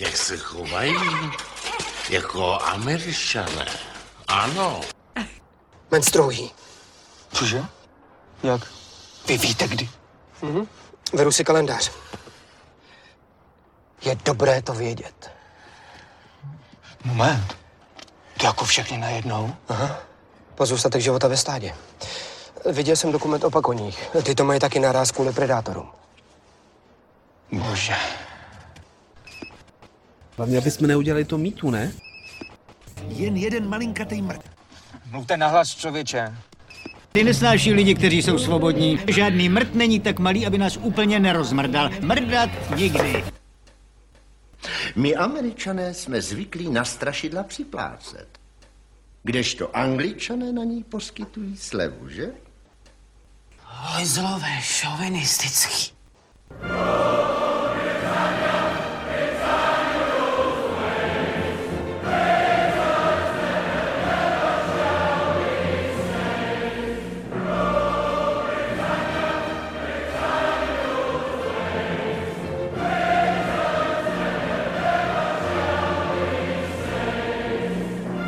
jak se chovají jako američané. Ano. Menstruují. Cože? Jak? Vy víte kdy? Veru si kalendář. Je dobré to vědět. Moment. To jako všechny najednou? Pozůstatek života ve stádě. Viděl jsem dokument o pakoních. Ty to mají taky naráz kvůli predátorům. Bože. Hlavně, aby jsme neudělali to mýtu, ne? Jen jeden malinkatý mrt. Mluvte nahlas, člověče. Ty nesnáší lidi, kteří jsou svobodní. Žádný mrt není tak malý, aby nás úplně nerozmrdal. Mrdat nikdy. My američané jsme zvyklí na strašidla připlácet. Kdežto angličané na ní poskytují slevu, že? Hojzlové, šovinistický.